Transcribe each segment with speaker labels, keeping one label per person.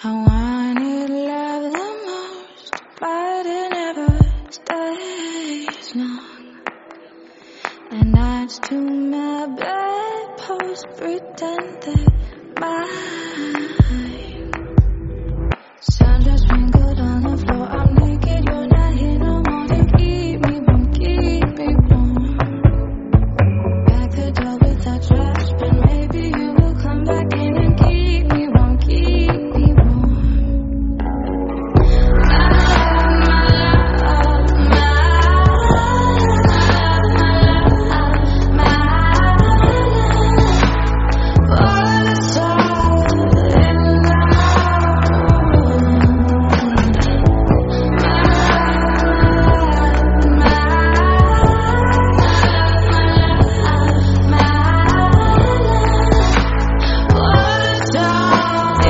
Speaker 1: I wanted love the most, but it never stays long. And nights to my bedpost pretend that my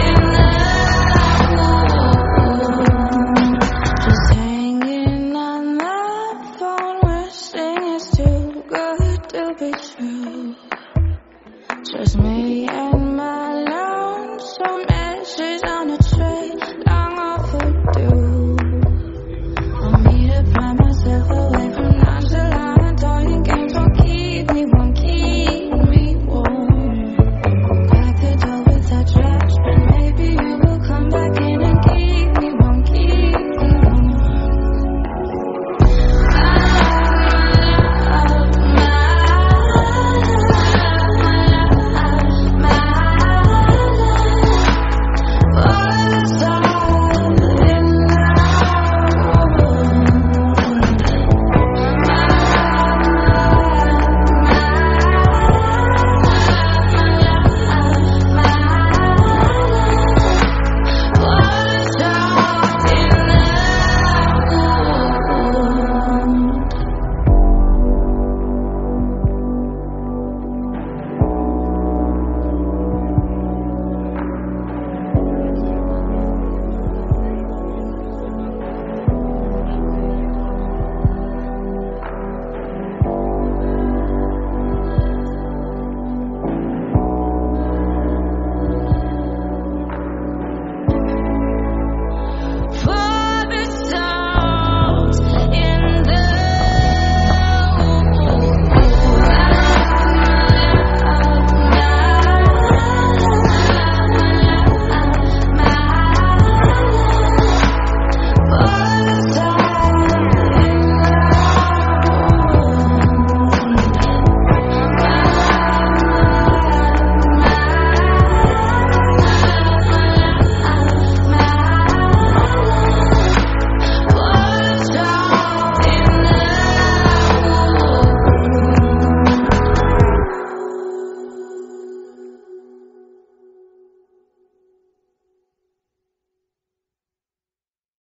Speaker 1: in love.